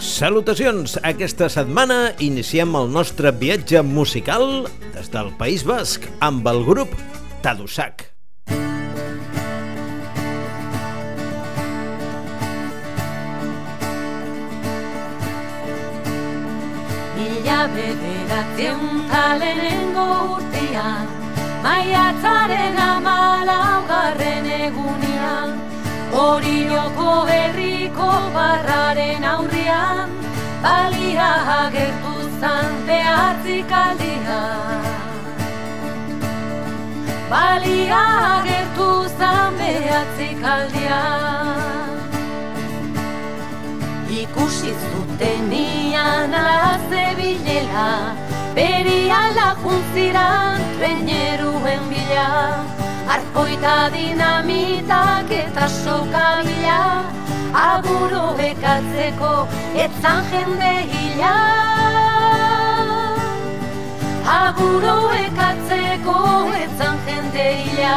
Salutacions! Aquesta setmana iniciem el nostre viatge musical des del País Basc amb el grup Tadosac. Mila bederatzen talenengo urtean Maiatzaren amalaugarren egunean Horinoko berriko barraren aurrian, balia agertu zan behatzik Balia agertu zan behatzik Ikusi zuten ian alaze bilela, beri alakuntziran treneruen Arkoita dinamitak eta sokabila Aburo bekatzeko etzan jende hila Aburo bekatzeko etzan jende hila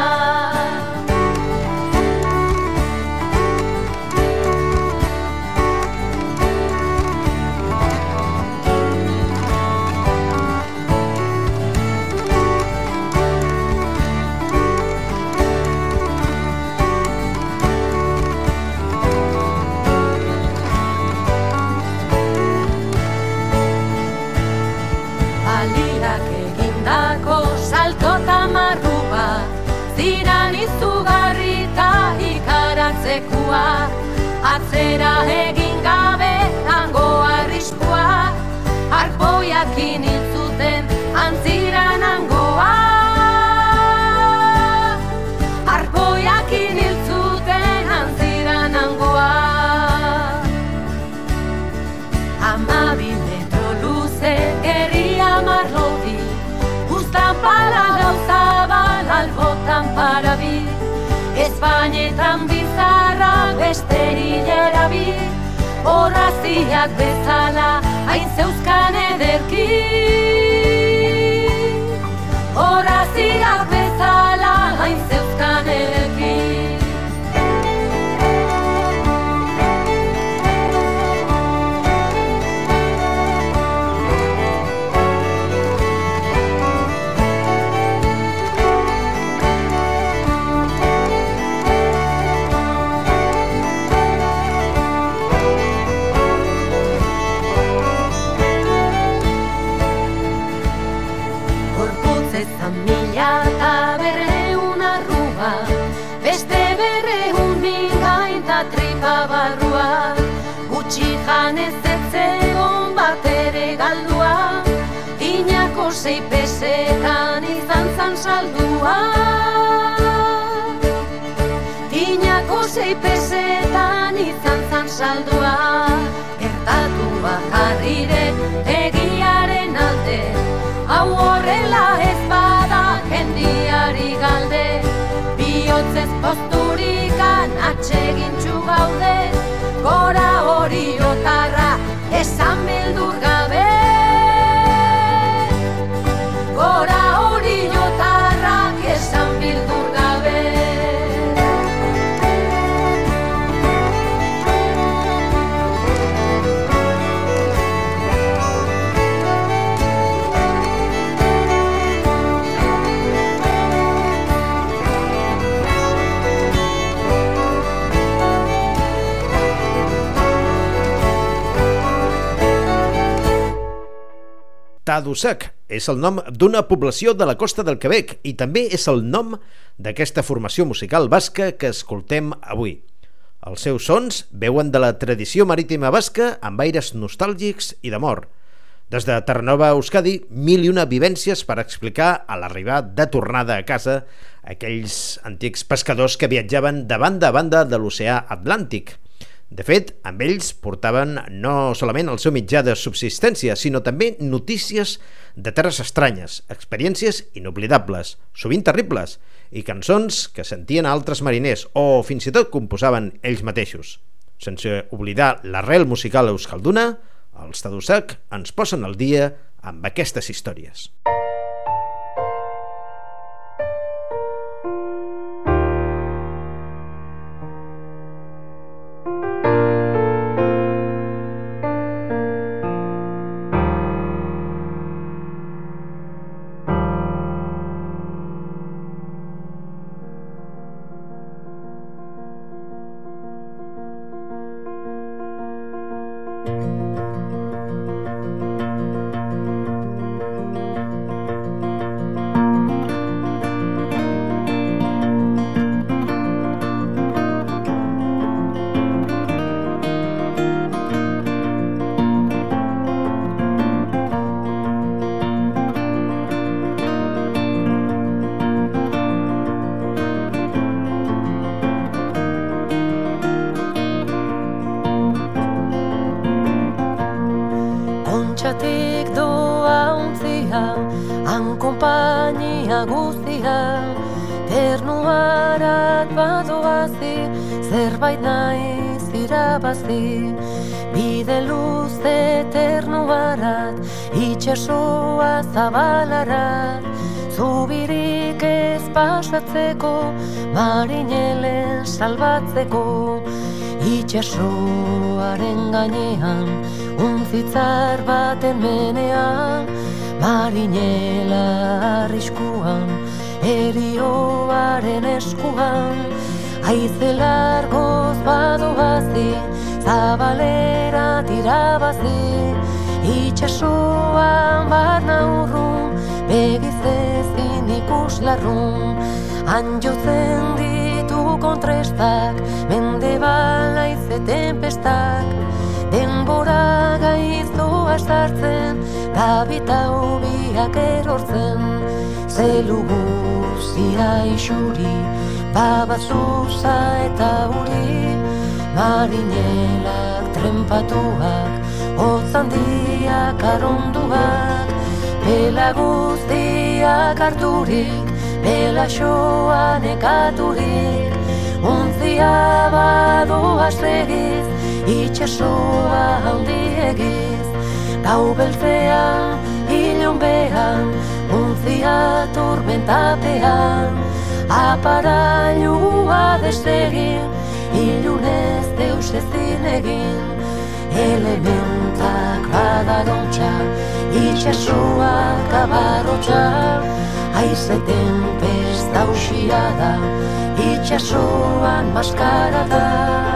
Da egin gabe tango arriskua arpo jakin itsuten antziranangoa arpo jakin itsuten antziranangoa Amabientro luce que riamado Guztan pala palabras albotan para vi guztiak bezala hain zeuzkan ederki. Horaziak bezala saldua gertatu de egiaren alde hau horrela ez bada jendiari galde Biotzez posturikan atsegintxu gaude gora hori otarra esan Tadoussac és el nom d'una població de la costa del Quebec i també és el nom d'aquesta formació musical basca que escoltem avui. Els seus sons veuen de la tradició marítima basca amb aires nostàlgics i d'amor. Des de Terranova a Euskadi, mil i una vivències per explicar a l'arribar de tornada a casa aquells antics pescadors que viatjaven de banda a banda de l'oceà Atlàntic – de fet, amb ells portaven no solament el seu mitjà de subsistència, sinó també notícies de terres estranyes, experiències inoblidables, sovint terribles, i cançons que sentien altres mariners o fins i tot composaven ells mateixos. Sense oblidar l'arrel musical euskalduna, els Tadoussac ens posen al dia amb aquestes històries. Música Bertatik doa untzia, han guztia, ternuarat badoazi, zerbait nahi zirabazi. Bide luze ternuarat, itxasoa zabalarat, zubirik ez pasatzeko, marinelen salbatzeko, itxasoaren gainean, Untzitzar baten menean Marinela arriskuan Eri hoaren eskuan Aizelar goz badu bazi Zabalera tira bazi Itxasuan bat naurru Begizezin ikus larru Anjotzen ditu kontrestak Mende bala izetempestak tempestak denbora gaizu astartzen, tabitau biak erortzen, zelu guzia isuri, babazuza eta uri, marinelak trenpatuak, diak arunduak, pela guztiak harturik, pela soan ekaturik, untzia badu astregiz, itxasoa aldi egiz, gau beltzea hilon behan, unzia turmentatean, aparailua destegin, ilunez deus ez egin, elementak badarotxa, itxasoa kabarotxa, aize tempest da usia da, itxasoan maskara da.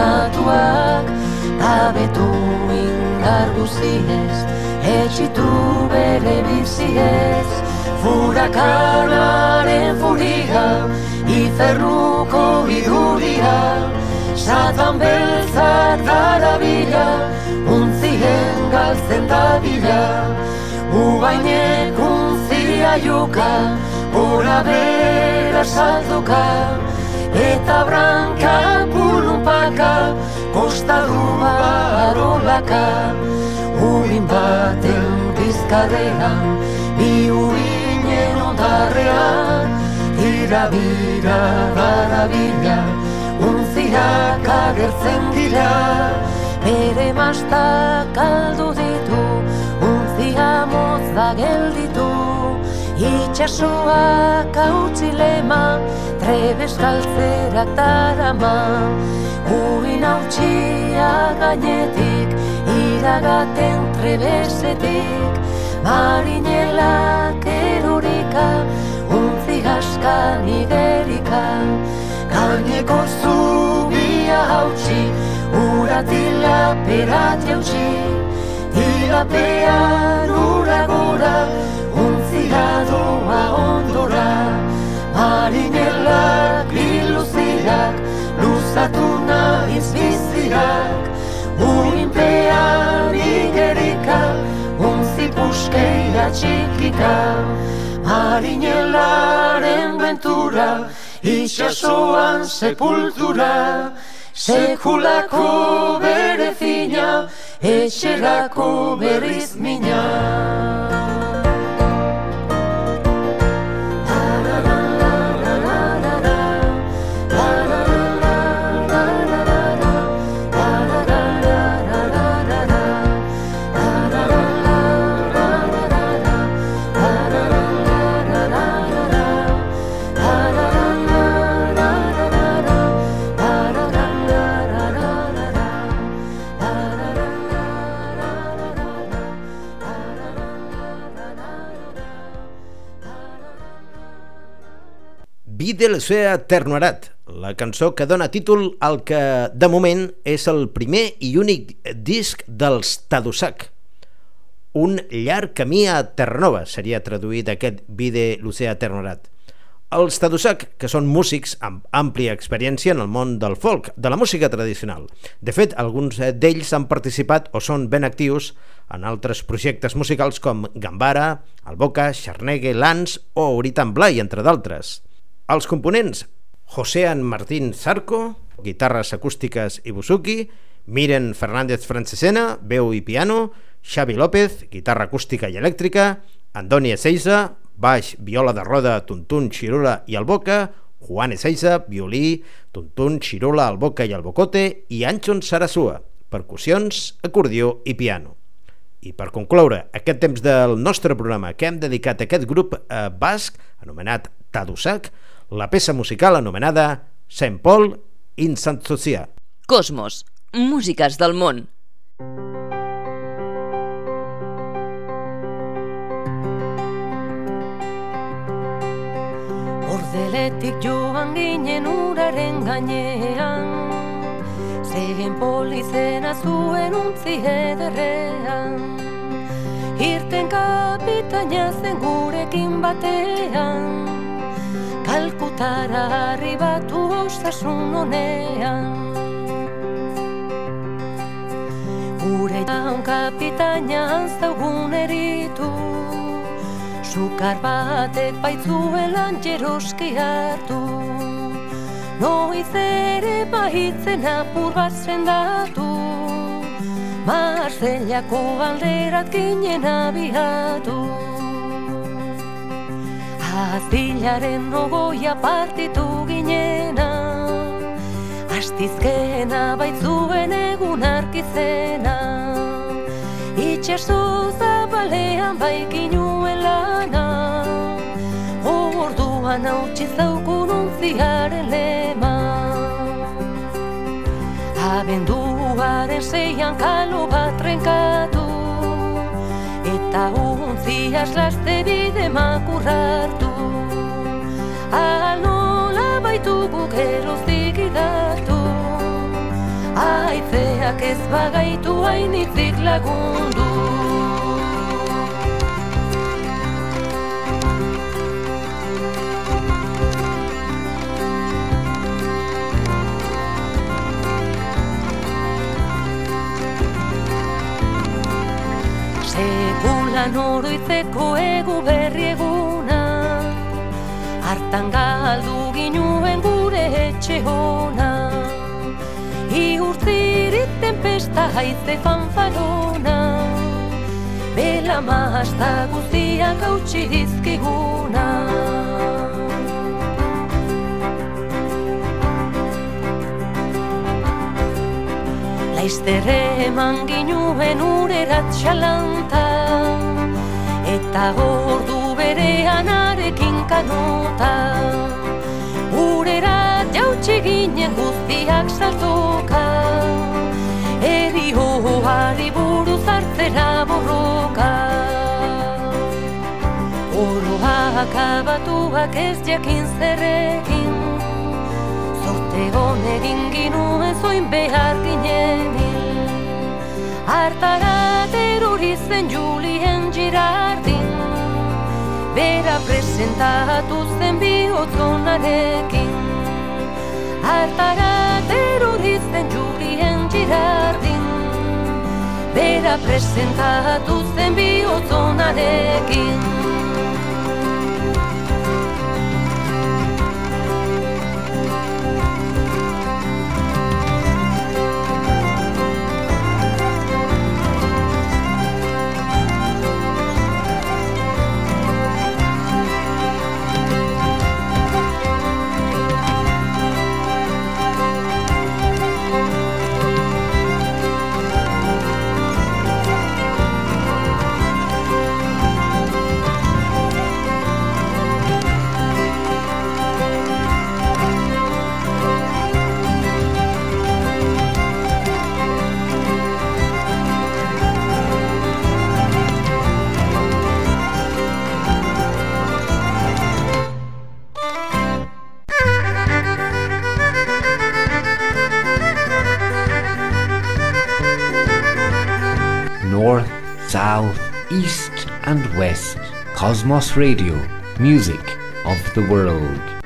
estimatuak Abetu indar guziez, etxitu bere biziez Furakanaren furia, iferruko iduria Satan beltzak darabila, untzien galtzen dabila Ubainek untzia juka, gura bera saltuka untzia juka, gura bera saltuka Eta branka burrupaka, kosta duma arolaka Uin baten bizkadean, bi uin erotarrean Ira bira bada bila, unzirak agertzen dira Bere mastak aldu ditu, unzia motz da gelditu Itxasoak hau txilema, trebes galtzerak darama. Guin hau gainetik, iragaten trebesetik. Marinelak erurika, untzi gaskan iderika. Gaineko zubia hau txi, uratila perat jautxi. Tirapean doa ondora, marinelak, iluziak, luzatu nahiz biziak, uintean igerika, unzi puskeia txikika, marinelaren bentura, itxasoan sepultura, sekulako bere fina, etxerako berriz minan. de la seva Ternuarat, la cançó que dona títol al que, de moment, és el primer i únic disc dels Tadosac. Un llarg camí a Terranova seria traduït aquest vide l'Oceà Ternorat. Els Tadosac, que són músics amb àmplia experiència en el món del folk, de la música tradicional. De fet, alguns d'ells han participat o són ben actius en altres projectes musicals com Gambara, Alboca, Xarnegue, Lans o Oritan Blai, entre d'altres. Els components An Martín Zarco, guitarres acústiques i busuki, Miren Fernández Francesena, veu i piano, Xavi López, guitarra acústica i elèctrica, Andoni Ezeiza, baix, viola de roda, tuntun, xirula i el boca, Juan Ezeiza, violí, tuntun, xirula, el boca i el bocote i Anchon Sarasua, percussions, acordió i piano. I per concloure aquest temps del nostre programa que hem dedicat a aquest grup eh, basc, anomenat Tadusac, la peça musical anomenada Saint Paul in Saint Socia. Cosmos, músiques del món. Ordeletik joan ginen uraren gainean Zein polizena zuen untzi ederrean Irten kapitaina zen gurekin batean hartara arribatu ostasun honean Gure daun kapitainan zaugun eritu Sukar batek baitzuelan jeroski hartu Noiz ere baitzen apur bat zendatu Marzellako alderat ginen abiatu Azilaren ogoia partitu ginena Astizkena baitzuen egun arkizena Itxasu zabalean baikin uelana Orduan hau txizaukun untziaren lema Abenduaren zeian kalu bat renkatu Eta untzi laste bide al nola baitugu gero zigidatu, aizeak ez bagaitu hainitzik lagundu. Egun lan horu izeko egu berriegu, Bertan galdu ginuen gure etxe hona Iurtzirit tempesta haize fanfarona Bela mahasta guztiak hautsi dizkiguna Laizterre eman ginuen ureratxalanta Eta ordu berean arekin kanota Urera jautsi ginen guztiak saltoka Eri hoho buruz buru borroka Oro haak abatuak ez jakin zerrekin Zote honegin ginu ez behar ginen Artara terurizen Julien Girardin Bera presentatu zen bihotzonarekin Artara deru dizten jurien girardin Bera presentatu zen bihotzonarekin south, east, and west. Cosmos Radio, music of the world.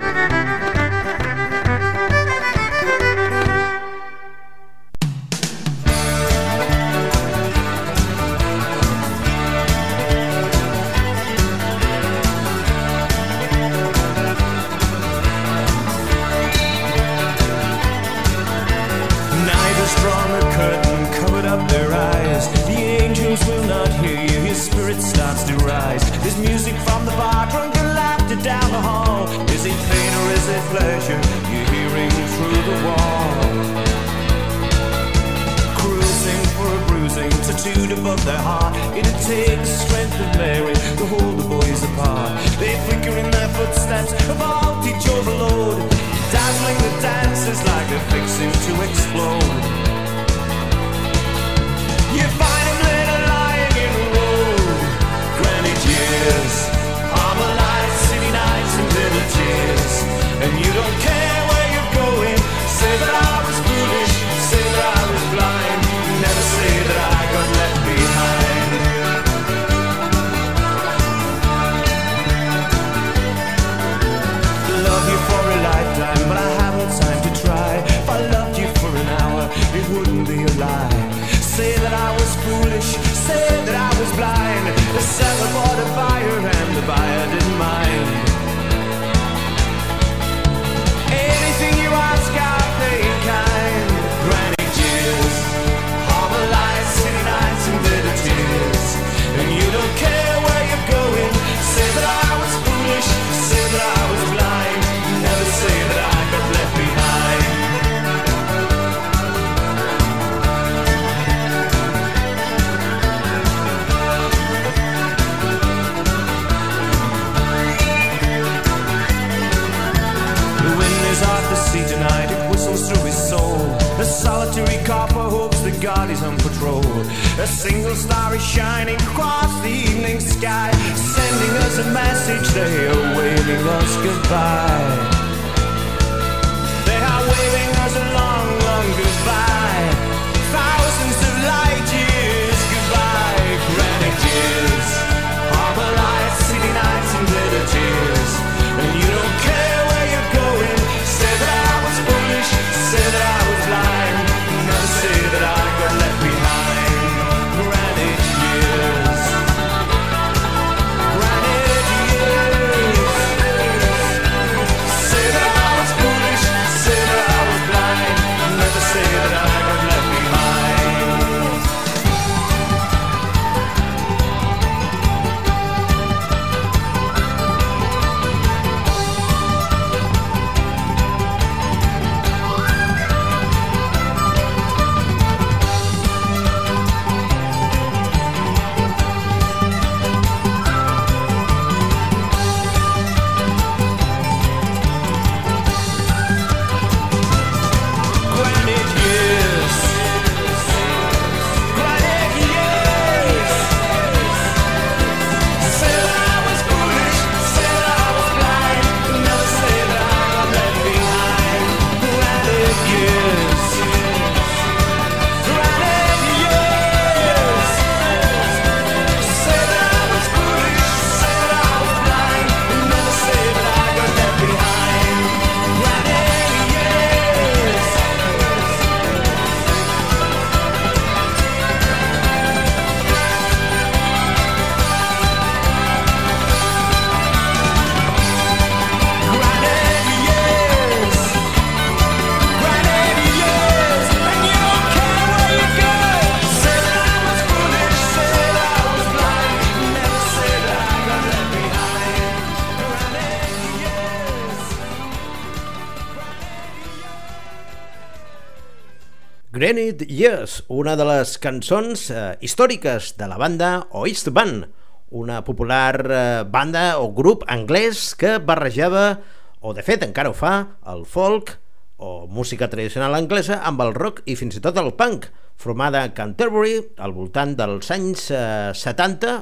A single star is shining across the evening sky, sending us a message they are waving us goodbye. Granite Years, una de les cançons eh, històriques de la banda Oist Band, una popular eh, banda o grup anglès que barrejava, o de fet encara ho fa, el folk o música tradicional anglesa amb el rock i fins i tot el punk, formada a Canterbury al voltant dels anys eh, 70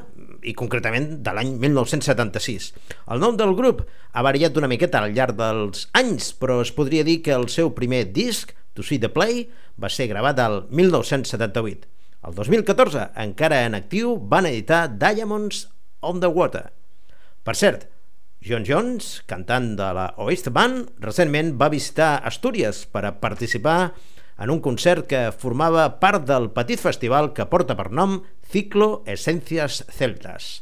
i concretament de l'any 1976. El nom del grup ha variat una miqueta al llarg dels anys, però es podria dir que el seu primer disc, To See The Play va ser gravat al 1978. El 2014, encara en actiu, van editar Diamonds on the Water. Per cert, John Jones, cantant de la Oest Band, recentment va visitar Astúries per a participar en un concert que formava part del petit festival que porta per nom Ciclo Essències Celtes.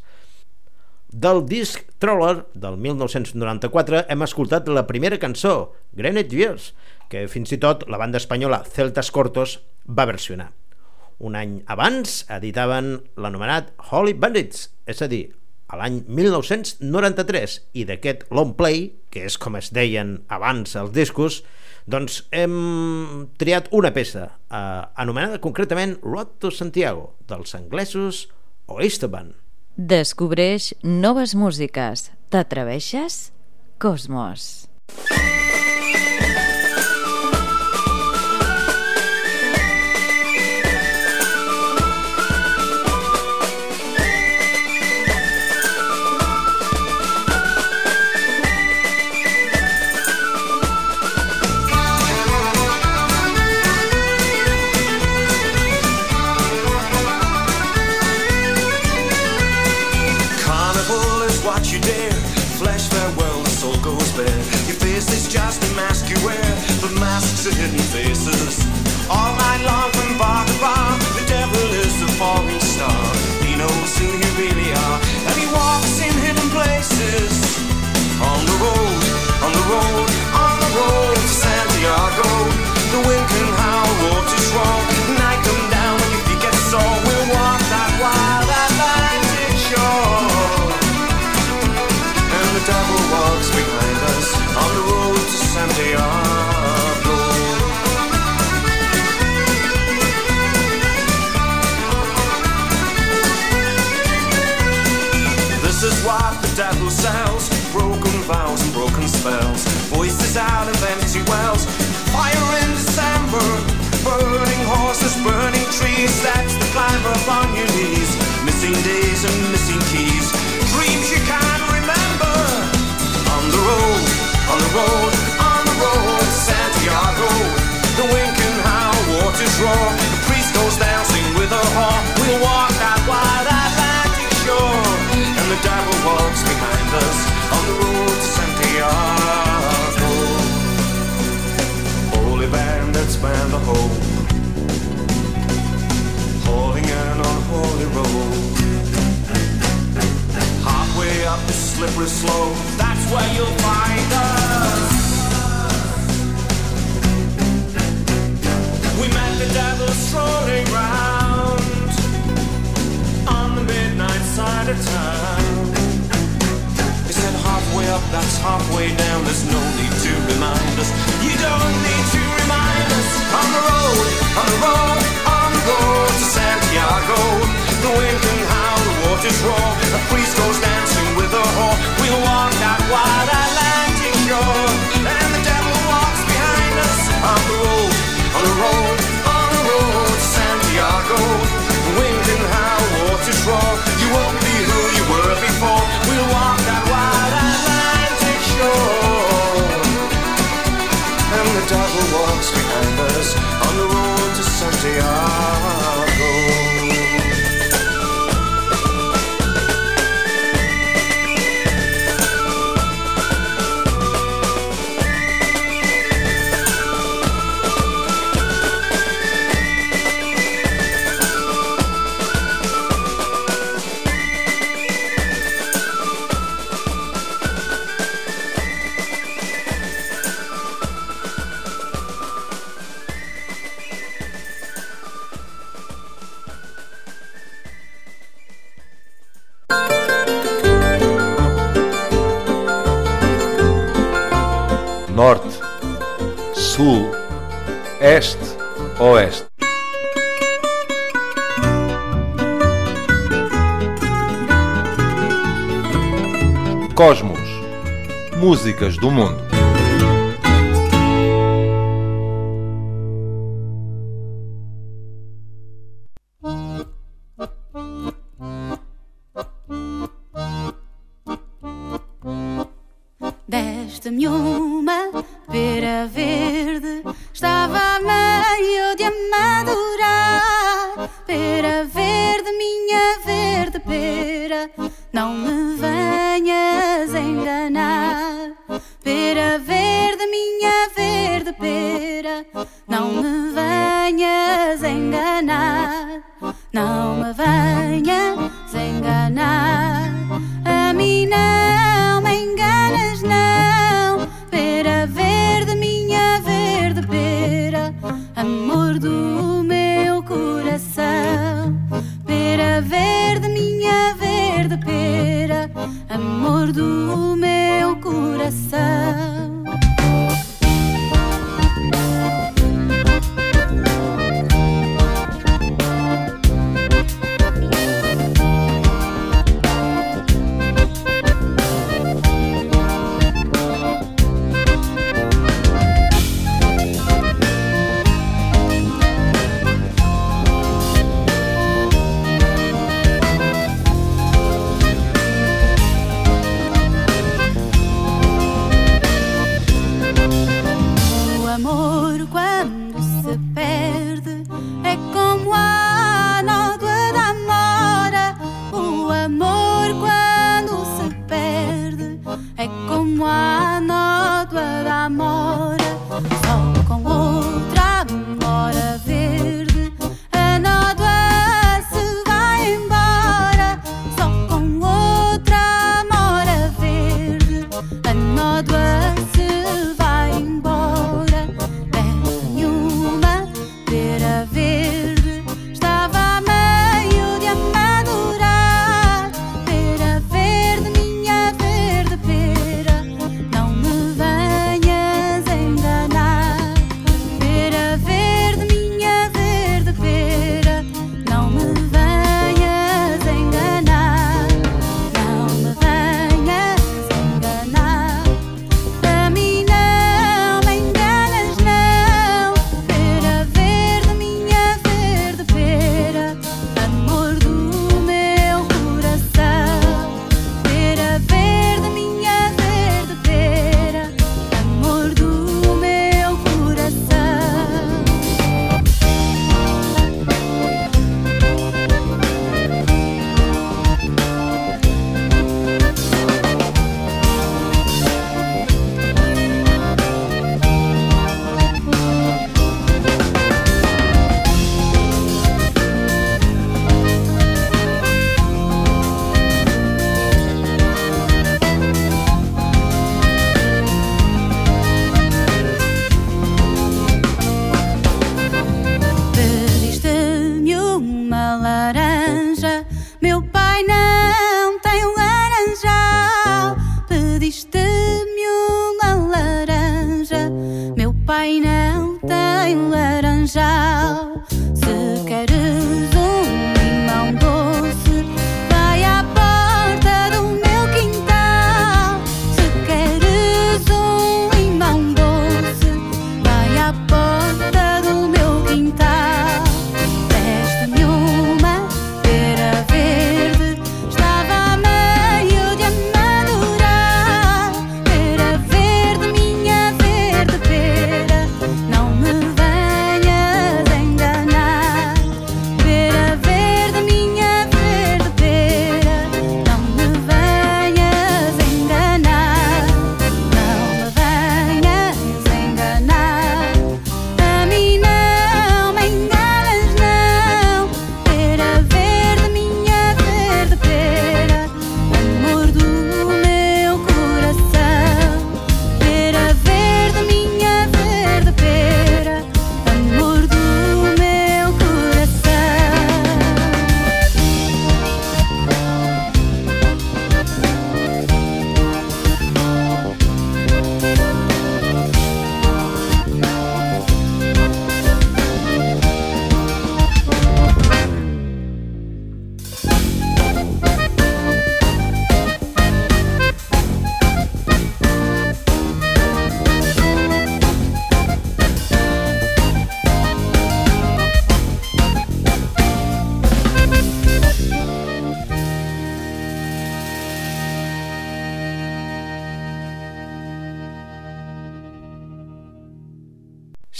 Del disc Troller del 1994 hem escoltat la primera cançó, Grenadiers, Years, que fins i tot la banda espanyola Celtas Cortos va versionar. Un any abans editaven l'anomenat Holy Bandits, és a dir, a l'any 1993, i d'aquest long play, que és com es deien abans els discos, doncs hem triat una peça, eh, anomenada concretament Road to Santiago, dels anglesos Oysterban. Descobreix noves músiques. T'atreveixes? Cosmos. Cosmos. faces. All slippery slope. That's where you'll find us. We met the devil strolling round on the midnight side of town. He said, halfway up, that's halfway down. There's no need to remind us. You don't need to remind us. On the road, on the road, on the road to Santiago. The wind can hide waters roar. A priest goes dancing with a whore. We'll walk that wild Atlantic shore. And the devil walks behind us on the road, on the road, on the road to Santiago. Wind and how waters roar. You won't be who you were before. We'll walk that wild Atlantic shore. And the devil walks behind us on the road to Santiago. músicas do mundo. myself.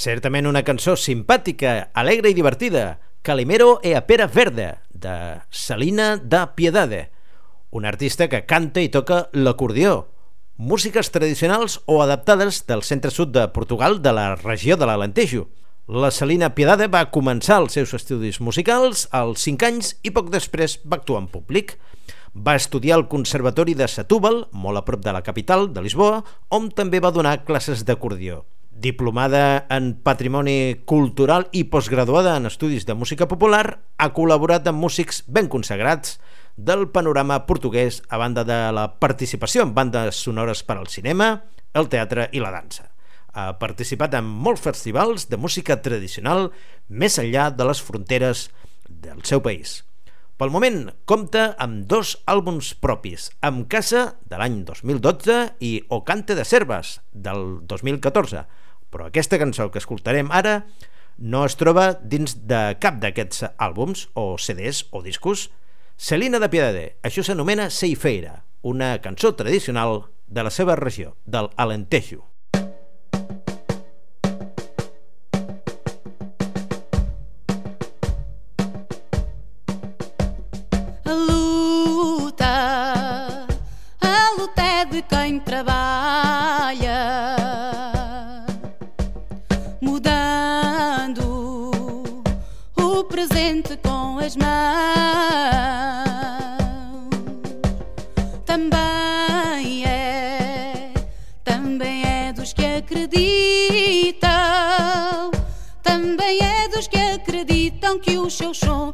Certament una cançó simpàtica, alegre i divertida, Calimero e a Pera Verda, de Salina da Piedade, un artista que canta i toca l'acordió, músiques tradicionals o adaptades del centre-sud de Portugal de la regió de l'Alentejo. La Salina Piedade va començar els seus estudis musicals als 5 anys i poc després va actuar en públic. Va estudiar al Conservatori de Setúbal, molt a prop de la capital, de Lisboa, on també va donar classes d'acordió. Diplomada en Patrimoni Cultural i postgraduada en Estudis de Música Popular, ha col·laborat amb músics ben consagrats del panorama portuguès a banda de la participació en bandes sonores per al cinema, el teatre i la dansa. Ha participat en molts festivals de música tradicional més enllà de les fronteres del seu país. Pel moment, compta amb dos àlbums propis, amb Casa, de l'any 2012, i O Cante de Cerves, del 2014, però aquesta cançó que escoltarem ara no es troba dins de cap d'aquests àlbums o CDs o discos. Celina de Piedade, això s'anomena Seifeira, una cançó tradicional de la seva regió, del Alentejo. 就说。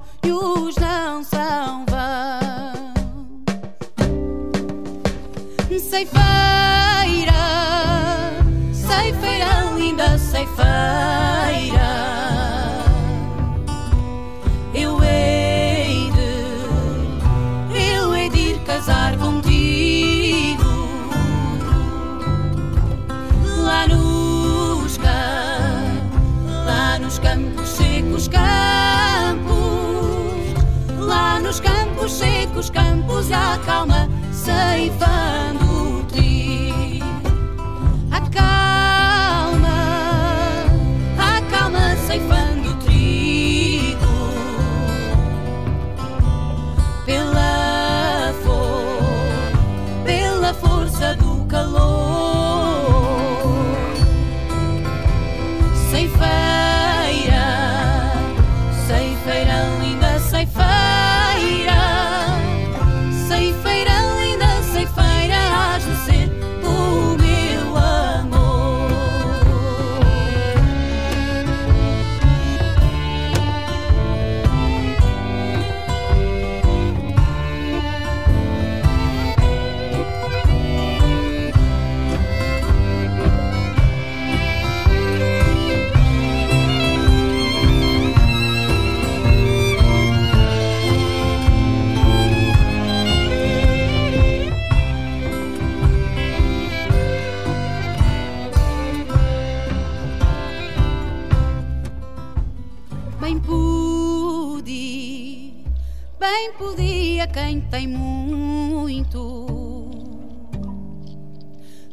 tem muito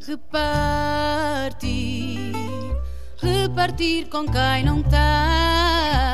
repartir, repartir com quem não tem. Tá.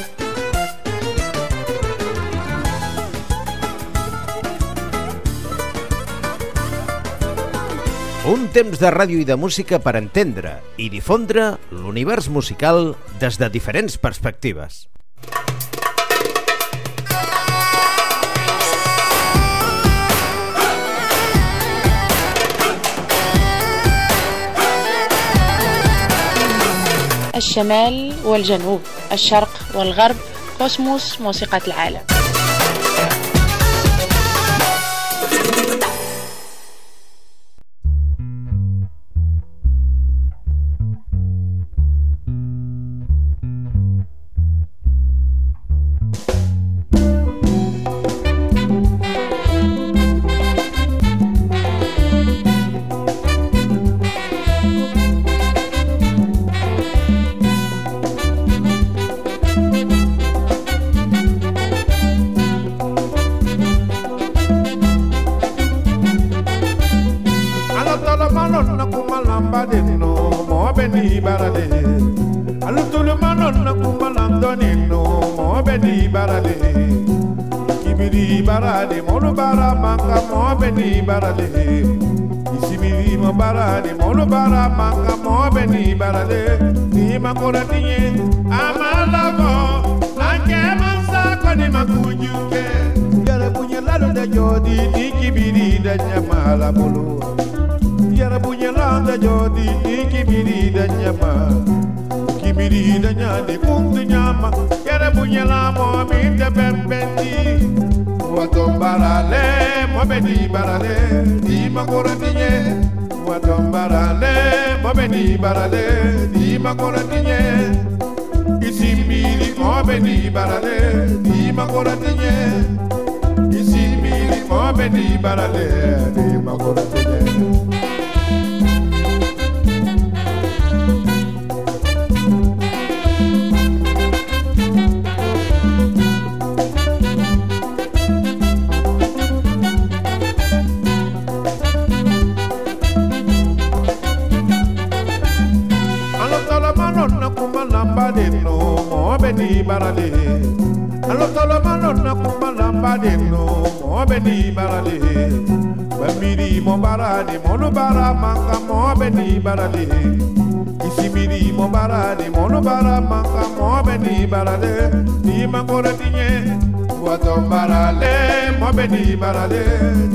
Un temps de ràdio i de música per entendre i difondre l'univers musical des de diferents perspectives. الشمال والجنوب الشرق والغرب كوسموس موسيقى العالم bara manga beni ni le. ni makora niye amalavo anke mansa koni makujuke yara bunye lalo da jodi ni kibiri da nyamala bulu yara bunye lalo da jodi ni kibiri da nyamala kibiri da nyani kunti nyama yara bunye lamo mi da bembendi le, barale beni ni le. ni makora niye watom barale mobeni barale di makora tinye isimbili mobeni barale di makora tinye isimbili mobeni barale di makora tinye barale alotɔlɔ ma lɔna kuma namba de nɔ mɔɔ bɛ ni barale bamiri mɔ baara ni mɔlu baara man kan mɔɔ bɛ ni barale isimiri mɔ baara ni bara baara man kan mɔɔ bɛ ni barale ni makɔrɔ ti ɲɛ watɔ barale mɔ bɛ ni barale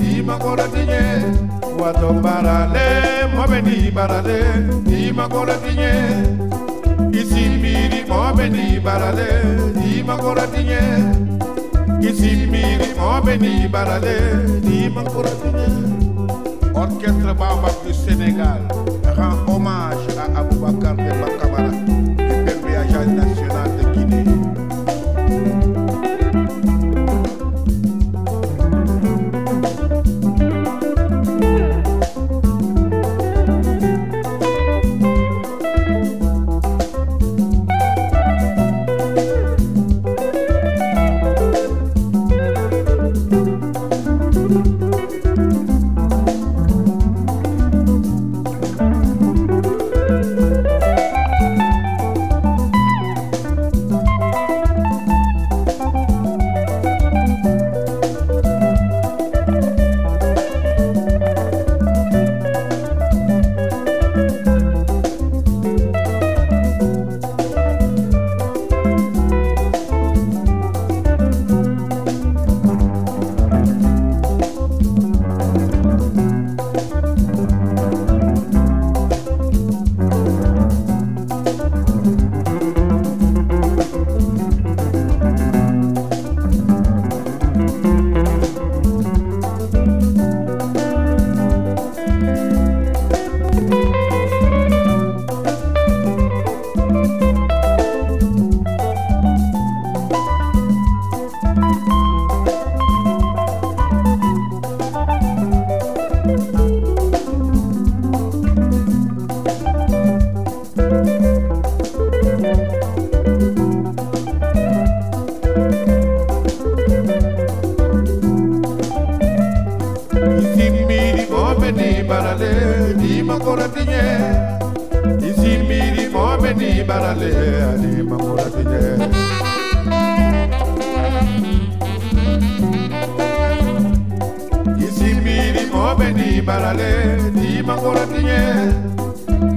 ni makɔrɔ ti ɲɛ watɔ barale mɔ bɛ ni barale ni isimiri mobe barale di kisimiri barale Orchestre Baobab du Sénégal rend hommage à Aboubacar Dembélé balale di makora tinye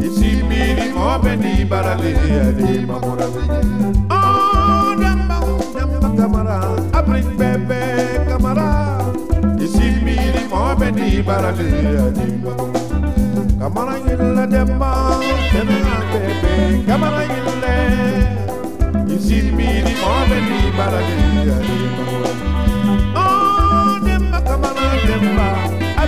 isimi di mobe di balale di makora tinye oh damba damba kamara abrik bebe kamara isimi di mobe di balale di makora kamara yilla demba demba bebe kamara yilla isimi di mobe di balale di makora oh demba kamara demba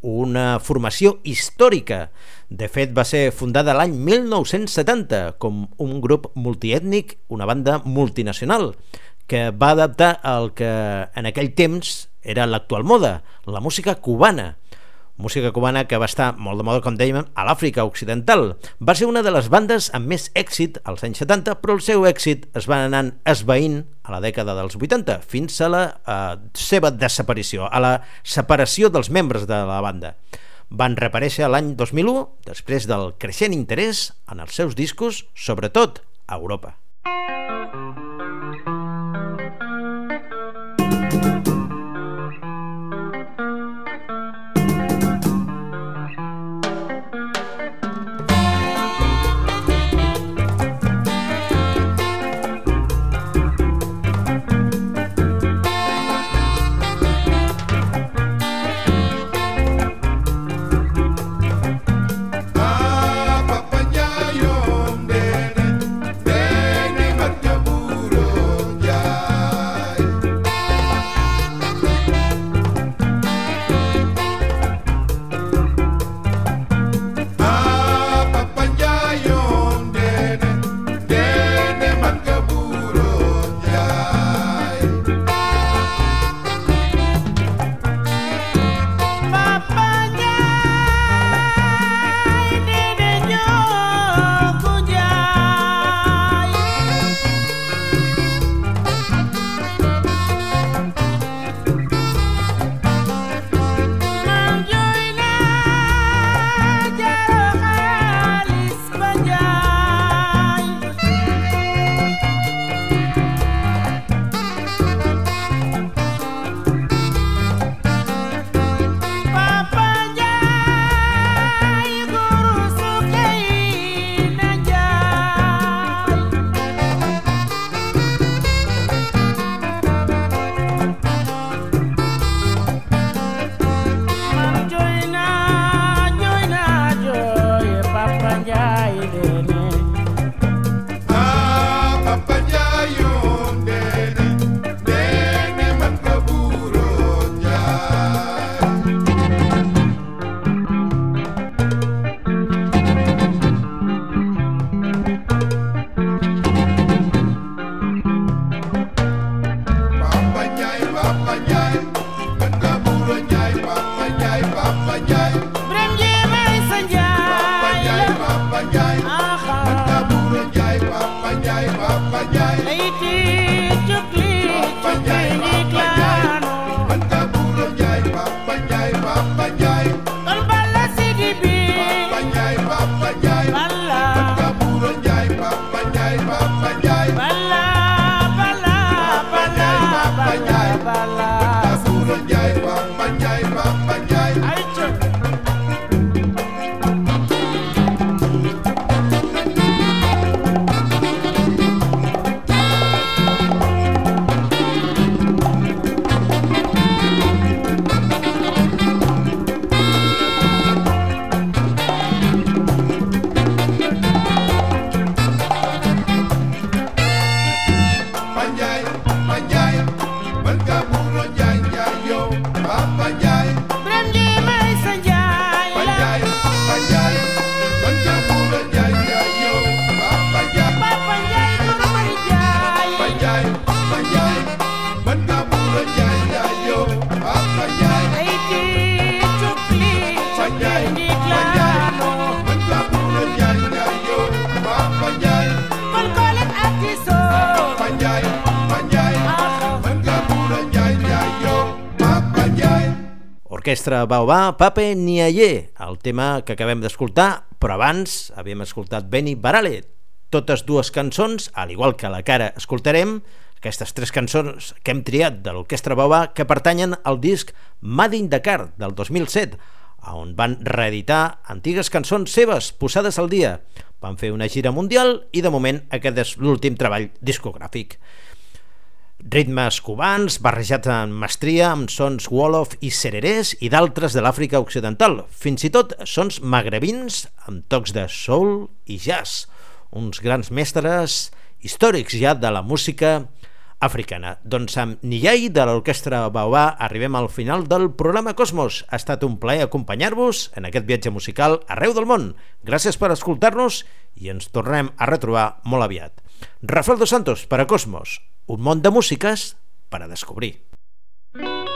una formació històrica. De fet, va ser fundada l'any 1970 com un grup multiètnic, una banda multinacional, que va adaptar el que en aquell temps era l'actual moda, la música cubana música cubana que va estar molt de moda, com dèiem, a l'Àfrica Occidental. Va ser una de les bandes amb més èxit als anys 70, però el seu èxit es va anant esveint a la dècada dels 80, fins a la eh, seva desaparició, a la separació dels membres de la banda. Van reaparèixer l'any 2001, després del creixent interès en els seus discos, sobretot a Europa. Música l'orquestra Baobà, Pape Niaie, el tema que acabem d'escoltar, però abans havíem escoltat Benny Barale. Totes dues cançons, al igual que la cara escoltarem, aquestes tres cançons que hem triat de l'orquestra Baobà que pertanyen al disc Made in Dakar del 2007, on van reeditar antigues cançons seves posades al dia. Van fer una gira mundial i de moment aquest és l'últim treball discogràfic ritmes cubans barrejats amb mestria, amb sons wolof i Sererés i d'altres de l'Àfrica Occidental, fins i tot sons magrebins amb tocs de soul i jazz, uns grans mestres històrics ja de la música africana. Doncs amb Niyai de l'Orquestra Baobà arribem al final del programa Cosmos. Ha estat un plaer acompanyar-vos en aquest viatge musical arreu del món. Gràcies per escoltar-nos i ens tornem a retrobar molt aviat. Rafael dos Santos per a Cosmos un món de músiques per a descobrir. Mm.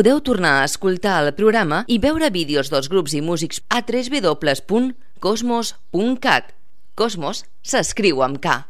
podeu tornar a escoltar el programa i veure vídeos dels grups i músics a www.cosmos.cat. Cosmos s'escriu amb K.